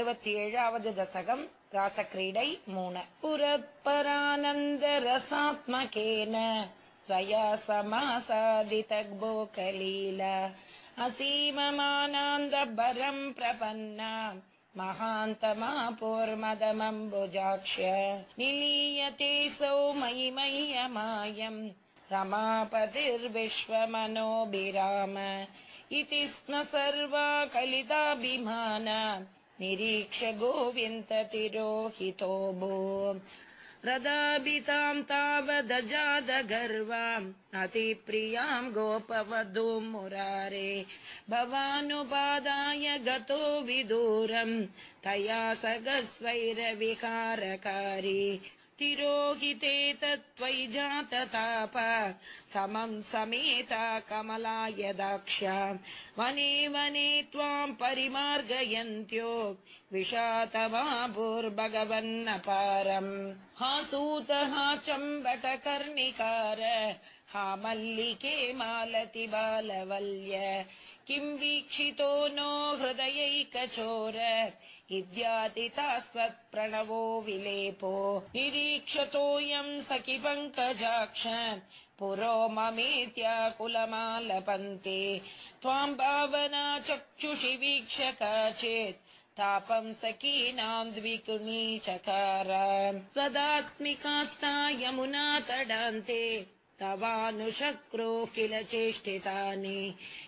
एवद् दशकम् रासक्रीडै मूण। पुरःपरानन्दरसात्मकेन त्वया समासादितग्बोकलील असीममानान्दबरम् प्रपन्ना महान्तमापूर्मदमम्बुजाक्ष। निलीयते सौ मयि मह्यमायम् रमापतिर्विश्वमनोभिराम। इति स्म सर्वा कलिताभिमान निरीक्ष गोविन्दतिरोहितो भो रदाभिताम् तावदजादगर्वाम् अतिप्रियाम् गोपवधूम् मुरारे। भवानुपादाय गतो विदूरम्। तया सगस्वैरविकारकारी तिरोहिते तत्त्वयि जातताप। समम् समेता कमलाय दाक्ष्या। वने वने त्वाम् परिमार्गयन्त्यो। विषातवाभूर्भगवन्नपारम् हा सूतः चम्बटकर्णिकार हा मल्लिके मालति बालवल्य किम् वीक्षितो नो हृदयैकचोर? इद्यातितास्त्वत्प्रणवो विलेपो। निरीक्षतोऽयम् सखि पङ्कजाक्ष। पुरो ममेत्याकुलमालपन्ते। त्वाम् भावना चक्षुषि वीक्ष्य चेत्। तापम् सखीनाम् द्विगुणी चकार। त्वदात्मिकास्ता यमुना तडान्ते तवानुशक्रो किल चेष्टितानि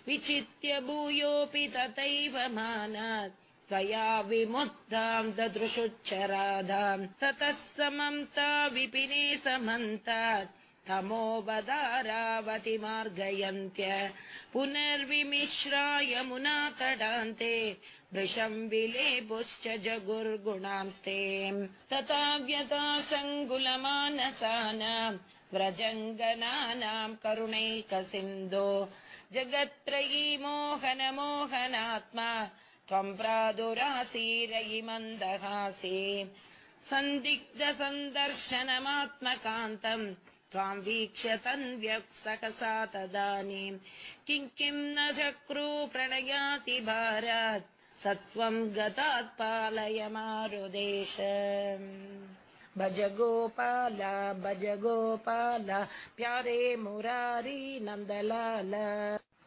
विचित्य भूयोऽपि तथैव मानात्। त्वया विमुग्धाम् ददृशुच्चराधाम् ततः समन्ता विपिने समन्तात् तमोवदारावति मार्गयन्त्य पुनर्विमिश्रा यमुना तडान्ते वृषम् विलेपुश्च जगुर्गुणांस्ते। तथा व्यथा सङ्गुलमानसानाम् व्रजङ्गनानाम् करुणैकसिन्धो। जगत्त्रयी मोहन मोहनात्मा त्वम् प्रादुरासीरयि मन्दहासे सन्दिग्ध सन्दर्शनमात्मकान्तम् त्वाम् वीक्ष्य तन्व्यक्सकसा तदानीम् किम् किम् न चक्रू प्रणयाति भारात् सत्त्वम् गतात् पालय मारुदेश। भज गोपाल भज गोपाल प्यारे मुरारी नन्दलाल